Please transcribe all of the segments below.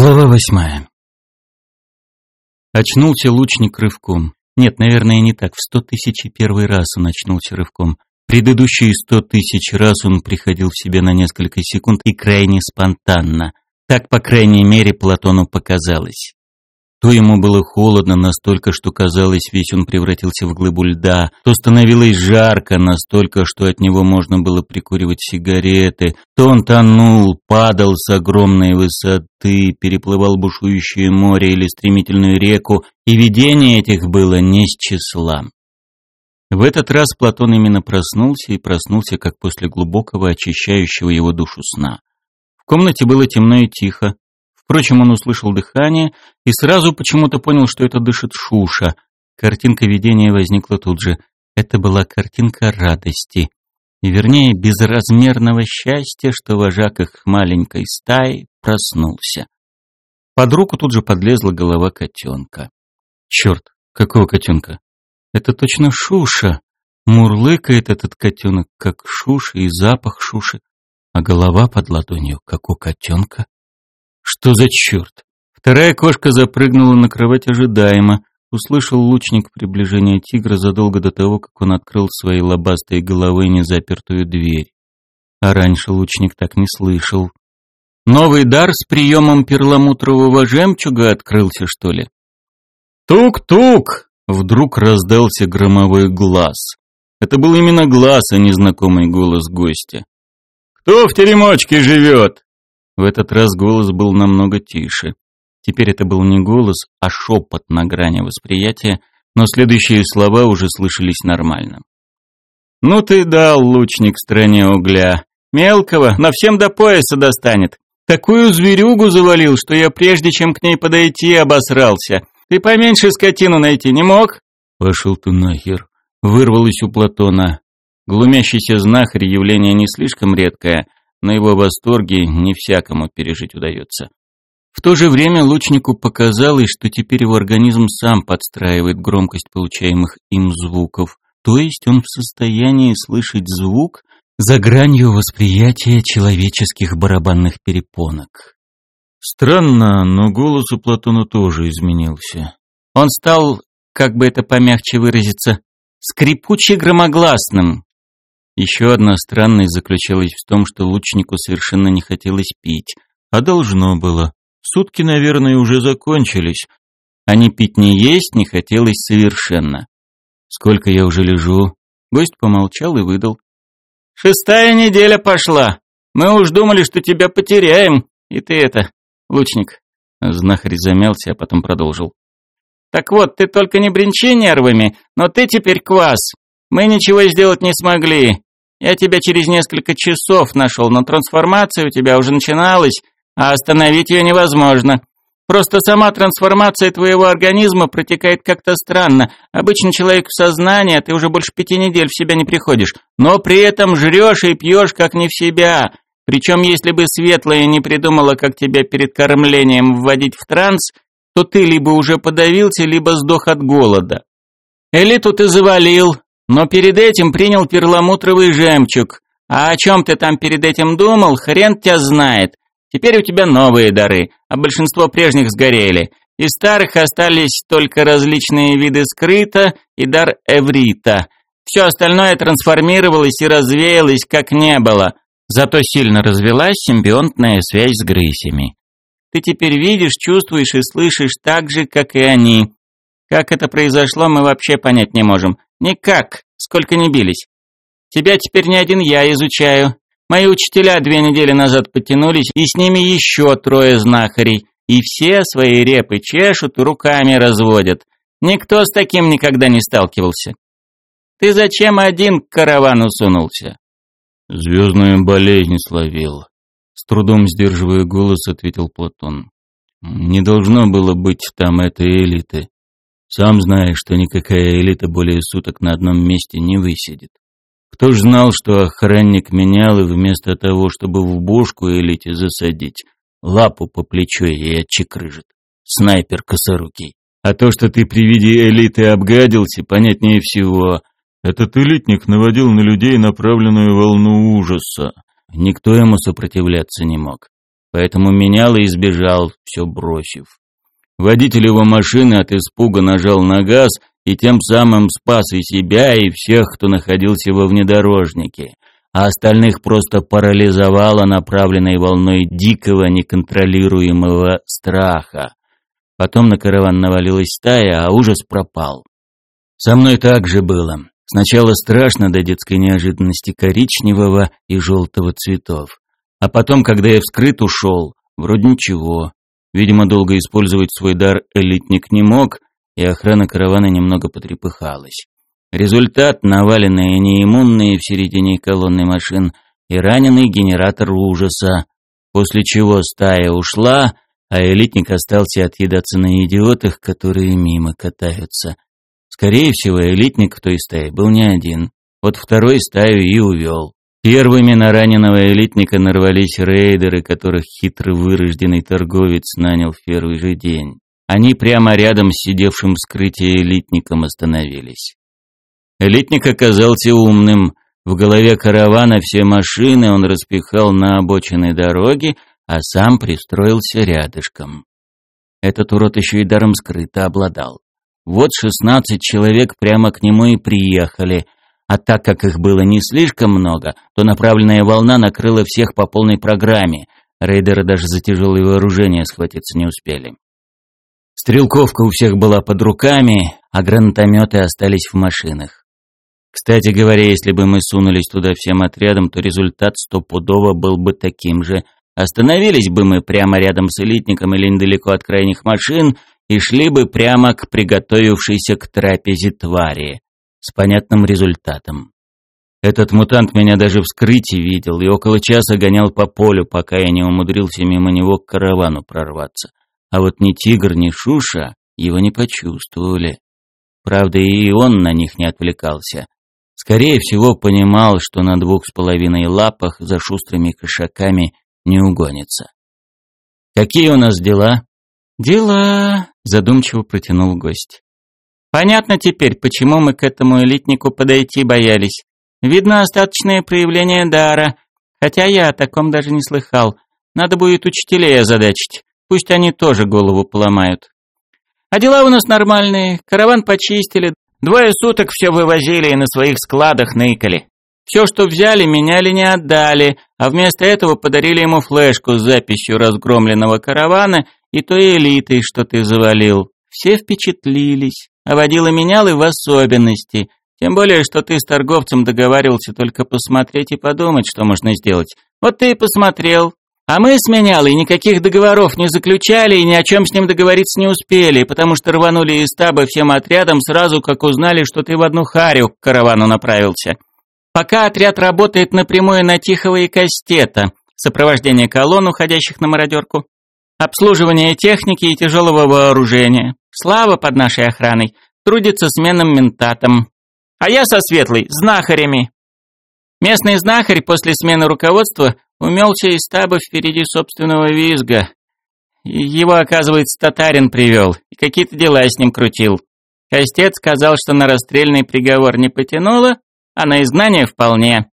Глава восьмая. Очнулся лучник рывком. Нет, наверное, не так. В сто тысяч и первый раз он очнулся рывком. Предыдущие сто тысяч раз он приходил в себя на несколько секунд и крайне спонтанно. Так, по крайней мере, Платону показалось. То ему было холодно настолько, что казалось, весь он превратился в глыбу льда, то становилось жарко настолько, что от него можно было прикуривать сигареты, то он тонул, падал с огромной высоты, переплывал бушующее море или стремительную реку, и видение этих было не с числа. В этот раз Платон именно проснулся и проснулся, как после глубокого очищающего его душу сна. В комнате было темно и тихо, Впрочем, он услышал дыхание и сразу почему-то понял, что это дышит Шуша. Картинка видения возникла тут же. Это была картинка радости. И вернее, безразмерного счастья, что вожак их маленькой стаи проснулся. Под руку тут же подлезла голова котенка. Черт, какого котенка? Это точно Шуша. Мурлыкает этот котенок, как Шуша, и запах Шуши. А голова под ладонью, как у котенка. Что за черт? Вторая кошка запрыгнула на кровать ожидаемо. Услышал лучник приближение тигра задолго до того, как он открыл своей лобастой головой незапертую дверь. А раньше лучник так не слышал. Новый дар с приемом перламутрового жемчуга открылся, что ли? «Тук-тук!» — вдруг раздался громовой глаз. Это был именно глаз, а не знакомый голос гостя. «Кто в теремочке живет?» В этот раз голос был намного тише. Теперь это был не голос, а шепот на грани восприятия, но следующие слова уже слышались нормально. «Ну ты дал, лучник в стране угля. Мелкого, на всем до пояса достанет. Такую зверюгу завалил, что я прежде чем к ней подойти обосрался. Ты поменьше скотину найти не мог?» «Пошел ты нахер!» — вырвалось у Платона. Глумящийся знахарь явление не слишком редкое — но его восторги не всякому пережить удается. В то же время лучнику показалось, что теперь его организм сам подстраивает громкость получаемых им звуков, то есть он в состоянии слышать звук за гранью восприятия человеческих барабанных перепонок. Странно, но голос у Платона тоже изменился. Он стал, как бы это помягче выразиться, скрипуче громогласным, еще одна странность заключалась в том, что лучнику совершенно не хотелось пить, а должно было. Сутки, наверное, уже закончились, а не пить не есть не хотелось совершенно. Сколько я уже лежу? Гость помолчал и выдал. Шестая неделя пошла. Мы уж думали, что тебя потеряем. И ты это, лучник. Знахарь замялся, а потом продолжил. Так вот, ты только не бренчи нервами, но ты теперь квас. Мы ничего сделать не смогли. Я тебя через несколько часов нашел, но трансформация у тебя уже начиналась, а остановить ее невозможно. Просто сама трансформация твоего организма протекает как-то странно. Обычно человек в сознании, а ты уже больше пяти недель в себя не приходишь, но при этом жрешь и пьешь как не в себя. Причем, если бы Светлая не придумала, как тебя перед кормлением вводить в транс, то ты либо уже подавился, либо сдох от голода. Элиту ты завалил, но перед этим принял перламутровый жемчуг. А о чем ты там перед этим думал, хрен тебя знает. Теперь у тебя новые дары, а большинство прежних сгорели. Из старых остались только различные виды скрыта и дар эврита. Все остальное трансформировалось и развеялось, как не было. Зато сильно развелась симбионтная связь с грысями. Ты теперь видишь, чувствуешь и слышишь так же, как и они. Как это произошло, мы вообще понять не можем. Никак, сколько не бились. Тебя теперь не один я изучаю. Мои учителя две недели назад подтянулись, и с ними еще трое знахарей. И все свои репы чешут и руками разводят. Никто с таким никогда не сталкивался. Ты зачем один к каравану сунулся? Звездную болезнь словил. С трудом сдерживая голос, ответил Платон. Не должно было быть там этой элиты. Сам знаешь, что никакая элита более суток на одном месте не высидит. Кто ж знал, что охранник менял и вместо того, чтобы в бошку элите засадить, лапу по плечу ей отчекрыжит. Снайпер косорукий. А то, что ты при виде элиты обгадился, понятнее всего. Этот элитник наводил на людей направленную волну ужаса. Никто ему сопротивляться не мог. поэтому менял и избежал, все бросив. Водитель его машины от испуга нажал на газ и тем самым спас и себя, и всех, кто находился во внедорожнике, а остальных просто парализовало направленной волной дикого неконтролируемого страха. Потом на караван навалилась стая, а ужас пропал. Со мной так же было. Сначала страшно до детской неожиданности коричневого и желтого цветов. А потом, когда я вскрыт ушел, вроде ничего. Видимо, долго использовать свой дар элитник не мог, и охрана каравана немного потрепыхалась. Результат – наваленные неиммунные в середине колонны машин и раненый генератор ужаса, после чего стая ушла, а элитник остался отъедаться на идиотах, которые мимо катаются. Скорее всего, элитник в той стае был не один. Вот второй стаю и увел. Первыми на раненого элитника нарвались рейдеры, которых хитро вырожденный торговец нанял в первый же день. Они прямо рядом с сидевшим в скрытии элитником остановились. Элитник оказался умным. В голове каравана все машины он распихал на обочины дороги, а сам пристроился рядышком. Этот урод еще и даром скрыто обладал. Вот шестнадцать человек прямо к нему и приехали, а так как их было не слишком много, то направленная волна накрыла всех по полной программе. Рейдеры даже за тяжелое вооружение схватиться не успели. Стрелковка у всех была под руками, а гранатометы остались в машинах. Кстати говоря, если бы мы сунулись туда всем отрядом, то результат стопудово был бы таким же. Остановились бы мы прямо рядом с элитником или недалеко от крайних машин и шли бы прямо к приготовившейся к трапезе твари, с понятным результатом. Этот мутант меня даже вскрыть и видел, и около часа гонял по полю, пока я не умудрился мимо него к каравану прорваться. А вот ни тигр, ни шуша его не почувствовали. Правда, и он на них не отвлекался. Скорее всего, понимал, что на двух с половиной лапах за шустрыми кошаками не угонится. «Какие у нас дела?» «Дела», — задумчиво протянул гость. «Понятно теперь, почему мы к этому элитнику подойти боялись. Видно остаточное проявление дара, хотя я о таком даже не слыхал. Надо будет учителей озадачить, пусть они тоже голову поломают. А дела у нас нормальные, караван почистили, двое суток все вывозили и на своих складах ныкали. Все, что взяли, меняли не отдали, а вместо этого подарили ему флешку с записью разгромленного каравана и той элитой, что ты завалил. Все впечатлились, а водила менял и в особенности. Тем более, что ты с торговцем договаривался только посмотреть и подумать, что можно сделать. Вот ты и посмотрел. А мы с менялой никаких договоров не заключали и ни о чем с ним договориться не успели, потому что рванули из таба всем отрядом сразу, как узнали, что ты в одну харю к каравану направился. Пока отряд работает напрямую на Тихого и Кастета, сопровождение колонн, уходящих на мародерку, обслуживание техники и тяжелого вооружения. Слава под нашей охраной, трудится сменным ментатом. А я со Светлой, знахарями. Местный знахарь после смены руководства умелся из стаба впереди собственного визга. Его, оказывается, татарин привел, и какие-то дела с ним крутил. Костец сказал, что на расстрельный приговор не потянуло, а на изгнание вполне.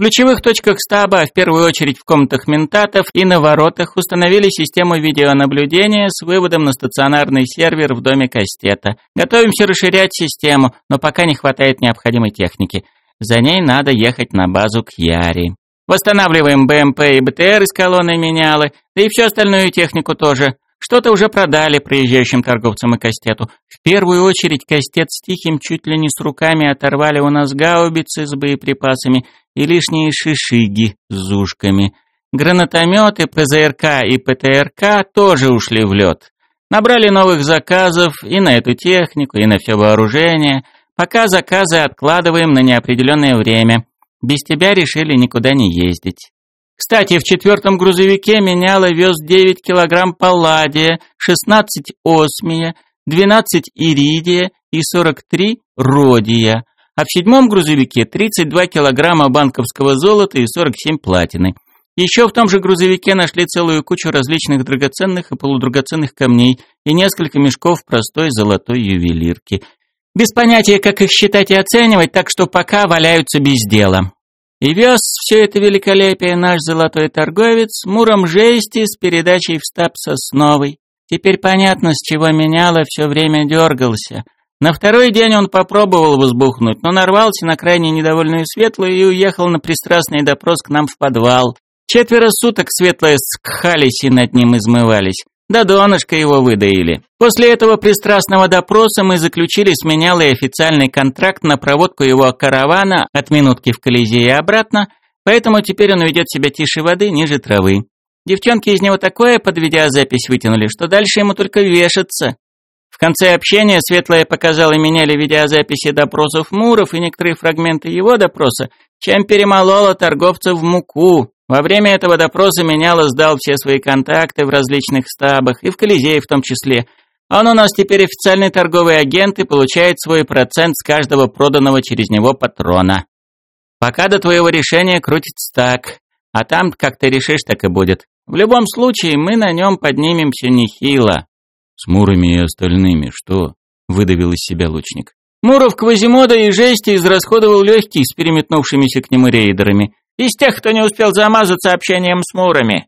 Ключевых точках стаба, в первую очередь в комнатах ментатов и на воротах, установили систему видеонаблюдения с выводом на стационарный сервер в доме Кастета. Готовимся расширять систему, но пока не хватает необходимой техники. За ней надо ехать на базу к Яре. Восстанавливаем БМП и БТР из колонны менялы, да и всю остальную технику тоже. Что-то уже продали проезжающим торговцам и Кастету. В первую очередь Кастет с Тихим чуть ли не с руками оторвали у нас гаубицы с боеприпасами и лишние шишиги с зушками. Гранатометы, ПЗРК и ПТРК тоже ушли в лед. Набрали новых заказов и на эту технику, и на все вооружение. Пока заказы откладываем на неопределенное время. Без тебя решили никуда не ездить. Кстати, в четвертом грузовике меняло вез 9 килограмм палладия, 16 осмия, 12 иридия и 43 родия, а в седьмом грузовике 32 килограмма банковского золота и 47 платины. Еще в том же грузовике нашли целую кучу различных драгоценных и полудрагоценных камней и несколько мешков простой золотой ювелирки. Без понятия, как их считать и оценивать, так что пока валяются без дела. И вез все это великолепие наш золотой торговец муром жести с передачей в стаб сосновый. Теперь понятно, с чего меняло, все время дергался. На второй день он попробовал возбухнуть, но нарвался на крайне недовольную Светлую и уехал на пристрастный допрос к нам в подвал. Четверо суток Светлая с Кхалиси над ним измывались. Да донышко его выдаили. После этого пристрастного допроса мы заключили с менялой официальный контракт на проводку его каравана от минутки в Колизее и обратно, поэтому теперь он ведет себя тише воды, ниже травы. Девчонки из него такое под видеозапись вытянули, что дальше ему только вешаться. В конце общения Светлая показала меняли видеозаписи допросов Муров и некоторые фрагменты его допроса, чем перемолола торговцев в муку. Во время этого допроса меняла сдал все свои контакты в различных стабах, и в Колизее в том числе. Он у нас теперь официальный торговый агент и получает свой процент с каждого проданного через него патрона. Пока до твоего решения крутится так, а там, как ты решишь, так и будет. В любом случае, мы на нем поднимемся нехило. С Мурами и остальными что? Выдавил из себя лучник. Муров Квазимода и жести израсходовал легкий с переметнувшимися к нему рейдерами. Из тех, кто не успел замазаться общением с Мурами.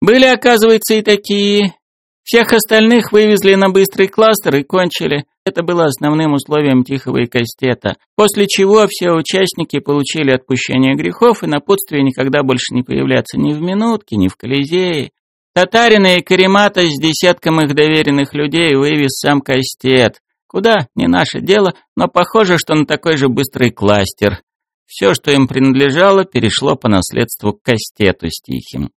Были, оказывается, и такие. Всех остальных вывезли на быстрый кластер и кончили. Это было основным условием Тихого и Кастета, после чего все участники получили отпущение грехов и напутствие никогда больше не появляться ни в минутке, ни в Колизее. Татарина и Каремата с десятком их доверенных людей вывез сам Кастет. Куда? Не наше дело, но похоже, что на такой же быстрый кластер. Все, что им принадлежало, перешло по наследству к Кастету с Тихим.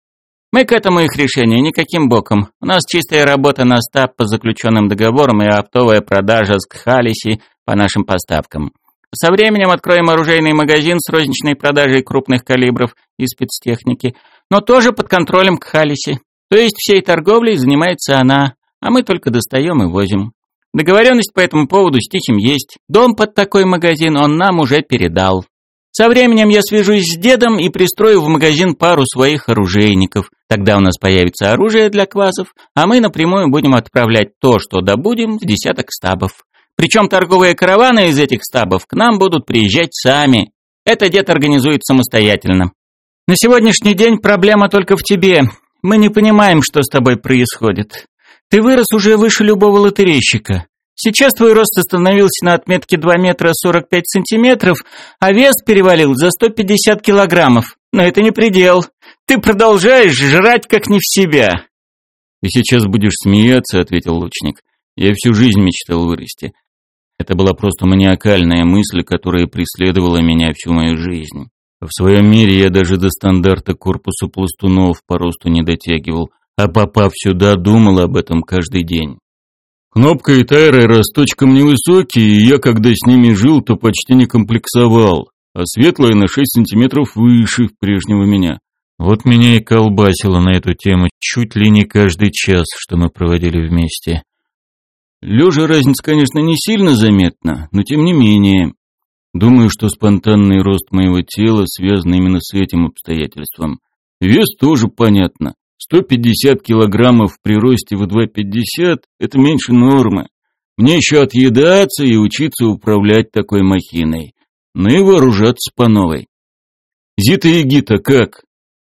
Мы к этому их решению никаким боком. У нас чистая работа на стаб по заключенным договорам и оптовая продажа с Кхалиси по нашим поставкам. Со временем откроем оружейный магазин с розничной продажей крупных калибров и спецтехники, но тоже под контролем Кхалиси. То есть всей торговлей занимается она, а мы только достаем и возим. Договоренность по этому поводу с Тихим есть. Дом под такой магазин он нам уже передал. Со временем я свяжусь с дедом и пристрою в магазин пару своих оружейников. Тогда у нас появится оружие для квазов, а мы напрямую будем отправлять то, что добудем, в десяток стабов. Причем торговые караваны из этих стабов к нам будут приезжать сами. Это дед организует самостоятельно. На сегодняшний день проблема только в тебе. Мы не понимаем, что с тобой происходит. Ты вырос уже выше любого лотерейщика. Сейчас твой рост остановился на отметке 2 метра 45 сантиметров, а вес перевалил за 150 килограммов. Но это не предел. Ты продолжаешь жрать как не в себя. «Ты сейчас будешь смеяться», — ответил лучник. «Я всю жизнь мечтал вырасти. Это была просто маниакальная мысль, которая преследовала меня всю мою жизнь. В своем мире я даже до стандарта корпуса пластунов по росту не дотягивал, а попав сюда, думал об этом каждый день. Кнопка и Тайра росточком невысокие, и я, когда с ними жил, то почти не комплексовал, а светлая на 6 сантиметров выше прежнего меня. Вот меня и колбасило на эту тему чуть ли не каждый час, что мы проводили вместе. Лежа разница, конечно, не сильно заметна, но тем не менее. Думаю, что спонтанный рост моего тела связан именно с этим обстоятельством. Вес тоже понятно. 150 килограммов при росте в 2,50 – это меньше нормы. Мне еще отъедаться и учиться управлять такой махиной. Ну и вооружаться по новой. Зита и Гита как?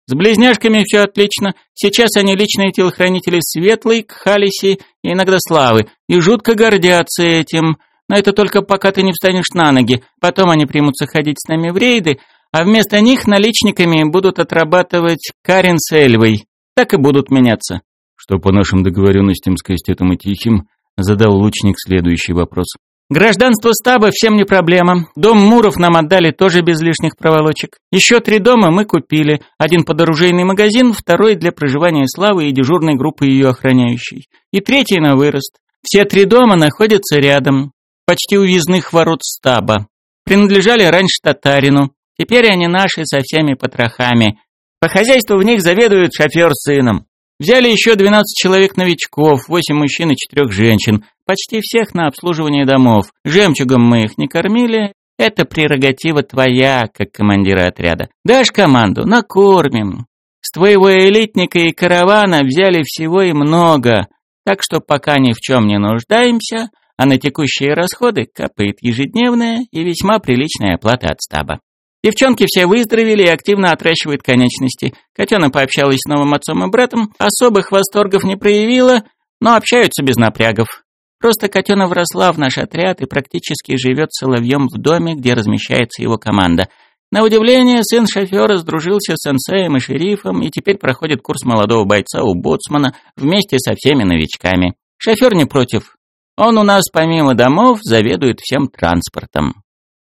С близняшками все отлично. Сейчас они личные телохранители Светлой, Кхалиси и иногда Славы, и жутко гордятся этим. Но это только пока ты не встанешь на ноги. Потом они примутся ходить с нами в рейды, а вместо них наличниками будут отрабатывать Карин с Эльвой так и будут меняться. Что по нашим договоренностям с Кастетом и Тихим, задал лучник следующий вопрос. Гражданство стаба всем не проблема. Дом Муров нам отдали тоже без лишних проволочек. Еще три дома мы купили. Один под оружейный магазин, второй для проживания Славы и дежурной группы ее охраняющей. И третий на вырост. Все три дома находятся рядом, почти у въездных ворот стаба. Принадлежали раньше татарину. Теперь они наши со всеми потрохами. По хозяйству в них заведует шофер с сыном. Взяли еще 12 человек-новичков, 8 мужчин и 4 женщин, почти всех на обслуживание домов. Жемчугом мы их не кормили, это прерогатива твоя, как командира отряда. Дашь команду, накормим. С твоего элитника и каравана взяли всего и много, так что пока ни в чем не нуждаемся, а на текущие расходы капает ежедневная и весьма приличная оплата от стаба. Девчонки все выздоровели и активно отращивают конечности. Котена пообщалась с новым отцом и братом, особых восторгов не проявила, но общаются без напрягов. Просто котена вросла в наш отряд и практически живет соловьем в доме, где размещается его команда. На удивление, сын шофера сдружился с сенсеем и шерифом и теперь проходит курс молодого бойца у боцмана вместе со всеми новичками. Шофер не против. Он у нас помимо домов заведует всем транспортом.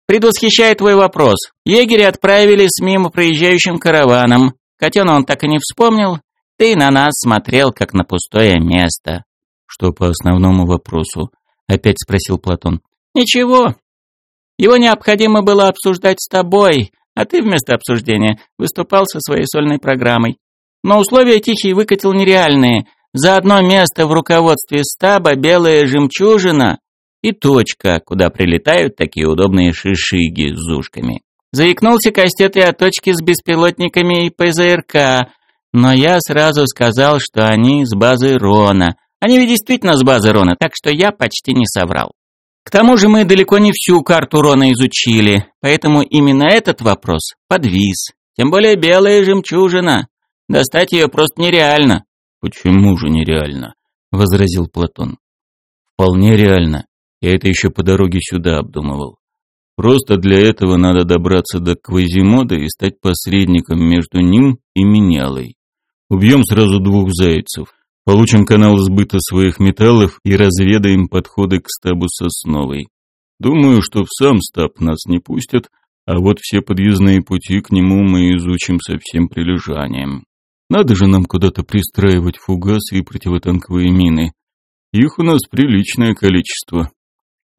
Предвосхищает твой вопрос. Егеря отправили с мимо проезжающим караваном. Котена он так и не вспомнил. Ты на нас смотрел, как на пустое место. Что по основному вопросу? Опять спросил Платон. Ничего. Его необходимо было обсуждать с тобой, а ты вместо обсуждения выступал со своей сольной программой. Но условия Тихий выкатил нереальные. За одно место в руководстве стаба белая жемчужина и точка, куда прилетают такие удобные шишиги с ушками. Заикнулся Кастет и о точке с беспилотниками и ПЗРК, но я сразу сказал, что они с базы Рона. Они ведь действительно с базы Рона, так что я почти не соврал. К тому же мы далеко не всю карту Рона изучили, поэтому именно этот вопрос подвис. Тем более белая жемчужина. Достать ее просто нереально. «Почему же нереально?» — возразил Платон. «Вполне реально. Я это еще по дороге сюда обдумывал. Просто для этого надо добраться до Квазимода и стать посредником между ним и менялой. Убьем сразу двух зайцев. Получим канал сбыта своих металлов и разведаем подходы к стабу сосновой. Думаю, что в сам стаб нас не пустят, а вот все подъездные пути к нему мы изучим со всем прилежанием. Надо же нам куда-то пристраивать фугасы и противотанковые мины. Их у нас приличное количество.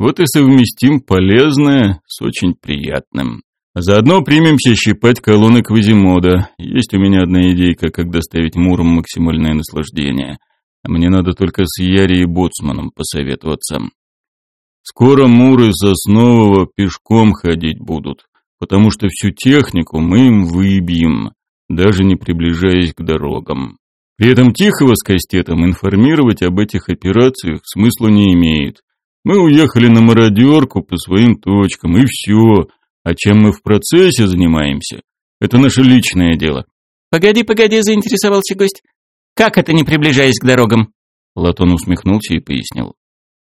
Вот и совместим полезное с очень приятным. Заодно примемся щипать колонны Квазимода. Есть у меня одна идейка, как доставить Муром максимальное наслаждение. А мне надо только с Яри и Боцманом посоветоваться. Скоро Муры Соснового пешком ходить будут, потому что всю технику мы им выбьем, даже не приближаясь к дорогам. При этом Тихого с Кастетом информировать об этих операциях смысла не имеет. Мы уехали на мародерку по своим точкам, и все – а чем мы в процессе занимаемся, это наше личное дело. Погоди, погоди, заинтересовался гость. Как это не приближаясь к дорогам? Платон усмехнулся и пояснил.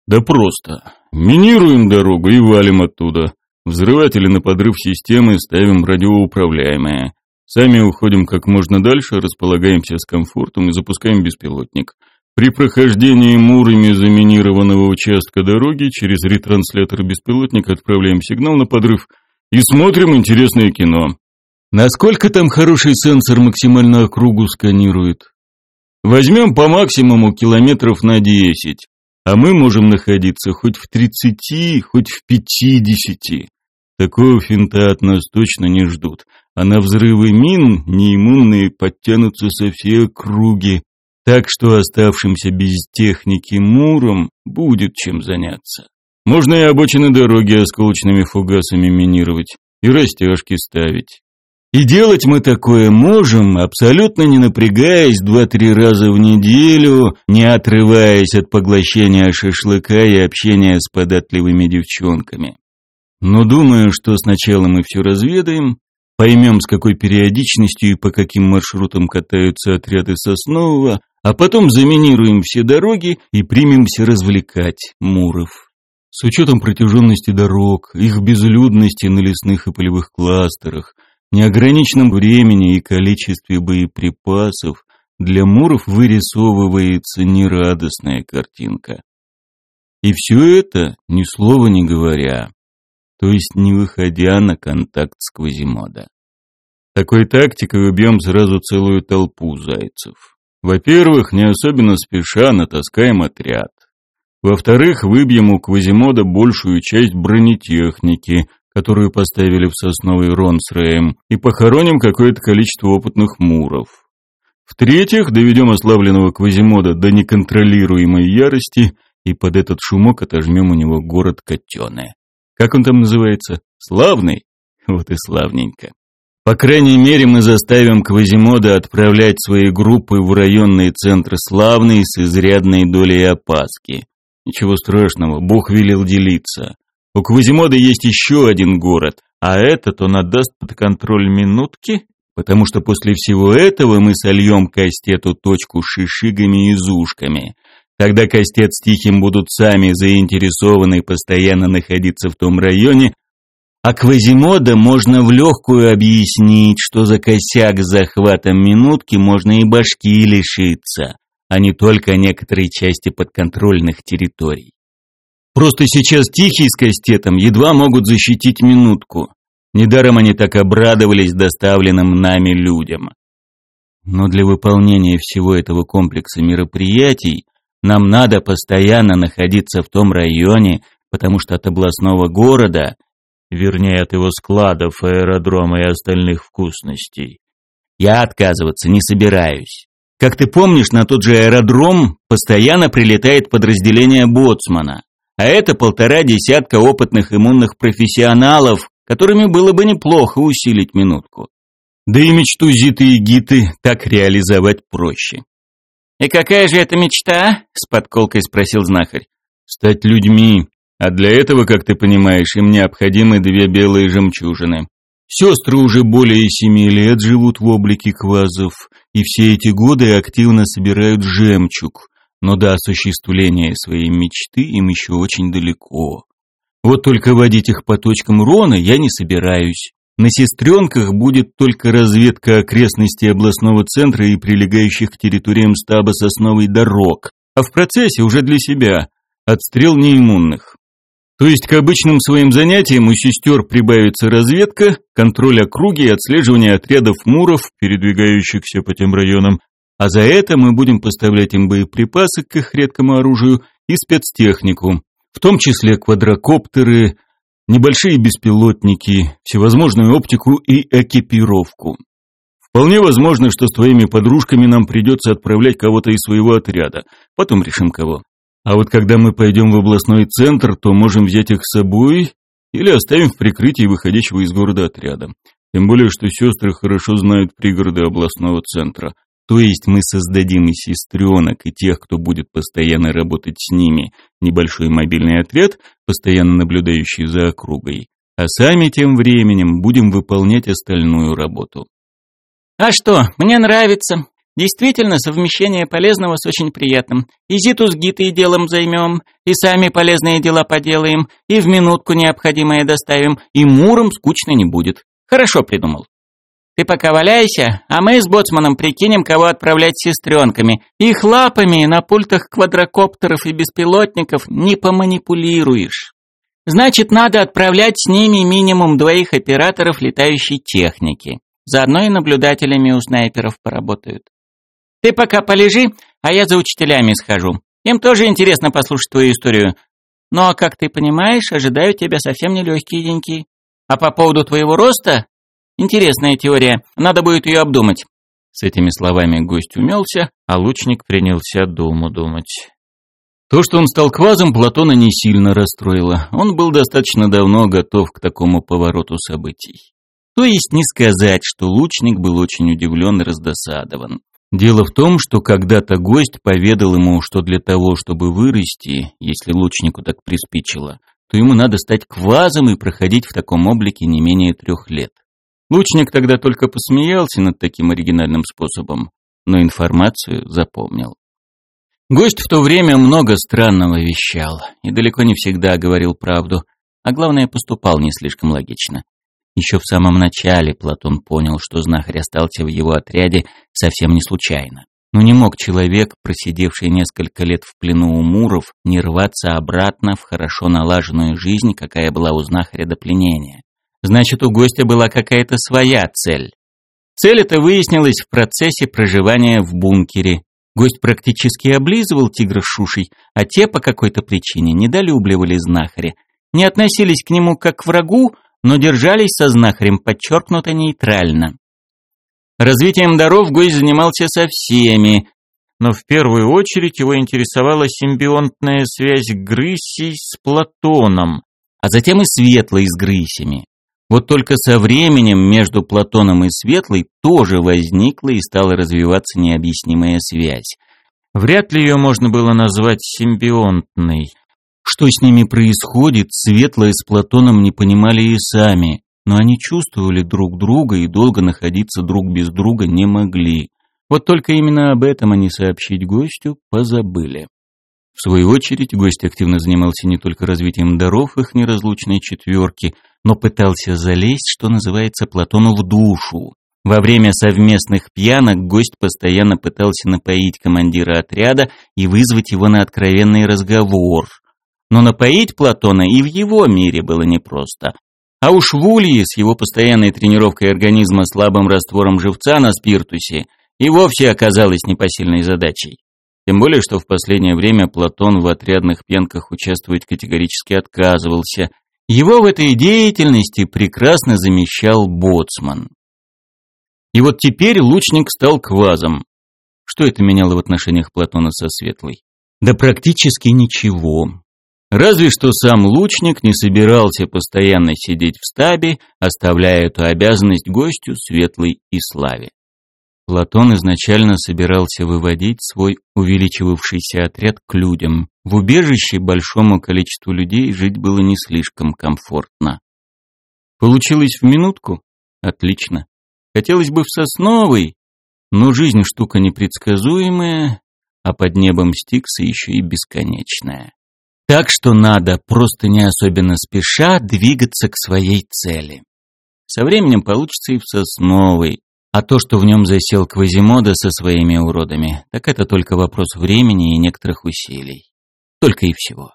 Да просто. Минируем дорогу и валим оттуда. Взрыватели на подрыв системы ставим радиоуправляемые. Сами уходим как можно дальше, располагаемся с комфортом и запускаем беспилотник. При прохождении мурами заминированного участка дороги через ретранслятор беспилотника отправляем сигнал на подрыв – и смотрим интересное кино. Насколько там хороший сенсор максимально округу сканирует? Возьмем по максимуму километров на 10, а мы можем находиться хоть в 30, хоть в 50. Такого финта от нас точно не ждут, а на взрывы мин неиммунные подтянутся со всей округи, так что оставшимся без техники Муром будет чем заняться. Можно и обочины дороги осколочными фугасами минировать, и растяжки ставить. И делать мы такое можем, абсолютно не напрягаясь два-три раза в неделю, не отрываясь от поглощения шашлыка и общения с податливыми девчонками. Но думаю, что сначала мы все разведаем, поймем, с какой периодичностью и по каким маршрутам катаются отряды Соснового, а потом заминируем все дороги и примемся развлекать Муров. С учетом протяженности дорог, их безлюдности на лесных и полевых кластерах, неограниченном времени и количестве боеприпасов, для Муров вырисовывается нерадостная картинка. И все это ни слова не говоря, то есть не выходя на контакт с Квазимода. Такой тактикой убьем сразу целую толпу зайцев. Во-первых, не особенно спеша натаскаем отряд. Во-вторых, выбьем у Квазимода большую часть бронетехники, которую поставили в сосновый рон с Рэем, и похороним какое-то количество опытных муров. В-третьих, доведем ослабленного Квазимода до неконтролируемой ярости и под этот шумок отожмем у него город Котеное. Как он там называется? Славный? Вот и славненько. По крайней мере, мы заставим Квазимода отправлять свои группы в районные центры Славный с изрядной долей опаски. Ничего страшного, Бог велел делиться. У Квазимода есть еще один город, а этот он отдаст под контроль минутки, потому что после всего этого мы сольем кастету точку шишигами и зушками. Тогда кастет с Тихим будут сами заинтересованы постоянно находиться в том районе, а Квазимода можно в легкую объяснить, что за косяк с захватом минутки можно и башки лишиться, а не только некоторые части подконтрольных территорий. Просто сейчас Тихий с Кастетом едва могут защитить минутку. Недаром они так обрадовались доставленным нами людям. Но для выполнения всего этого комплекса мероприятий нам надо постоянно находиться в том районе, потому что от областного города вернее от его складов, аэродрома и остальных вкусностей. Я отказываться не собираюсь. Как ты помнишь, на тот же аэродром постоянно прилетает подразделение боцмана, а это полтора десятка опытных иммунных профессионалов, которыми было бы неплохо усилить минутку. Да и мечту Зиты и Гиты так реализовать проще. «И какая же это мечта?» — с подколкой спросил знахарь. «Стать людьми, а для этого, как ты понимаешь, им необходимы две белые жемчужины. Сестры уже более семи лет живут в облике квазов, и все эти годы активно собирают жемчуг, но до осуществления своей мечты им еще очень далеко. Вот только водить их по точкам Рона я не собираюсь. На сестренках будет только разведка окрестностей областного центра и прилегающих к территориям стаба сосновый дорог, а в процессе уже для себя отстрел неиммунных. То есть к обычным своим занятиям у сестер прибавится разведка, контроль округи и отслеживание отрядов муров, передвигающихся по тем районам, а за это мы будем поставлять им боеприпасы к их редкому оружию и спецтехнику, в том числе квадрокоптеры, небольшие беспилотники, всевозможную оптику и экипировку. Вполне возможно, что с твоими подружками нам придется отправлять кого-то из своего отряда, потом решим кого. А вот когда мы пойдем в областной центр, то можем взять их с собой или оставим в прикрытии выходящего из города отряда. Тем более, что сестры хорошо знают пригороды областного центра. То есть мы создадим и сестренок, и тех, кто будет постоянно работать с ними, небольшой мобильный отряд, постоянно наблюдающий за округой. А сами тем временем будем выполнять остальную работу. «А что, мне нравится. Действительно, совмещение полезного с очень приятным. И Зиту с Гитой делом займем, и сами полезные дела поделаем, и в минутку необходимое доставим, и Муром скучно не будет. Хорошо придумал. Ты пока валяйся, а мы с Боцманом прикинем, кого отправлять с сестренками. Их лапами на пультах квадрокоптеров и беспилотников не поманипулируешь. Значит, надо отправлять с ними минимум двоих операторов летающей техники. Заодно и наблюдателями у снайперов поработают. Ты пока полежи, а я за учителями схожу. Им тоже интересно послушать твою историю. Но, ну, а как ты понимаешь, ожидаю тебя совсем нелегкие деньки. А по поводу твоего роста? Интересная теория, надо будет ее обдумать». С этими словами гость умелся, а лучник принялся думу думать. То, что он стал квазом, Платона не сильно расстроило. Он был достаточно давно готов к такому повороту событий. То есть не сказать, что лучник был очень удивлен и раздосадован. Дело в том, что когда-то гость поведал ему, что для того, чтобы вырасти, если лучнику так приспичило, то ему надо стать квазом и проходить в таком облике не менее трех лет. Лучник тогда только посмеялся над таким оригинальным способом, но информацию запомнил. Гость в то время много странного вещал и далеко не всегда говорил правду, а главное поступал не слишком логично. Еще в самом начале Платон понял, что знахарь остался в его отряде совсем не случайно. Но не мог человек, просидевший несколько лет в плену у муров, не рваться обратно в хорошо налаженную жизнь, какая была у знахаря до пленения. Значит, у гостя была какая-то своя цель. Цель эта выяснилась в процессе проживания в бункере. Гость практически облизывал тигра шушей, а те по какой-то причине недолюбливали знахаря, не относились к нему как к врагу, но держались со знахарем подчеркнуто нейтрально. Развитием даров гость занимался со всеми, но в первую очередь его интересовала симбионтная связь Грысей с Платоном, а затем и Светлой с Грысями. Вот только со временем между Платоном и Светлой тоже возникла и стала развиваться необъяснимая связь. Вряд ли ее можно было назвать симбионтной – что с ними происходит, Светлая с Платоном не понимали и сами. но они чувствовали друг друга и долго находиться друг без друга не могли. Вот только именно об этом они сообщить гостю позабыли. В свою очередь, гость активно занимался не только развитием даров их неразлучной четверки, но пытался залезть, что называется, Платону в душу. Во время совместных пьянок гость постоянно пытался напоить командира отряда и вызвать его на откровенный разговор. Но напоить Платона и в его мире было непросто. А уж в Улье с его постоянной тренировкой организма слабым раствором живца на спиртусе и вовсе оказалось непосильной задачей. Тем более, что в последнее время Платон в отрядных пьянках участвовать категорически отказывался. Его в этой деятельности прекрасно замещал боцман. И вот теперь лучник стал квазом. Что это меняло в отношениях Платона со Светлой? Да практически ничего. Разве что сам лучник не собирался постоянно сидеть в стабе, оставляя эту обязанность гостю Светлой и Славе. Платон изначально собирался выводить свой увеличивавшийся отряд к людям. В убежище большому количеству людей жить было не слишком комфортно. Получилось в минутку? Отлично. Хотелось бы в Сосновой, но жизнь штука непредсказуемая, а под небом Стикса еще и бесконечная. Так что надо, просто не особенно спеша, двигаться к своей цели. Со временем получится и в Сосновой, а то, что в нем засел Квазимода со своими уродами, так это только вопрос времени и некоторых усилий. Только и всего.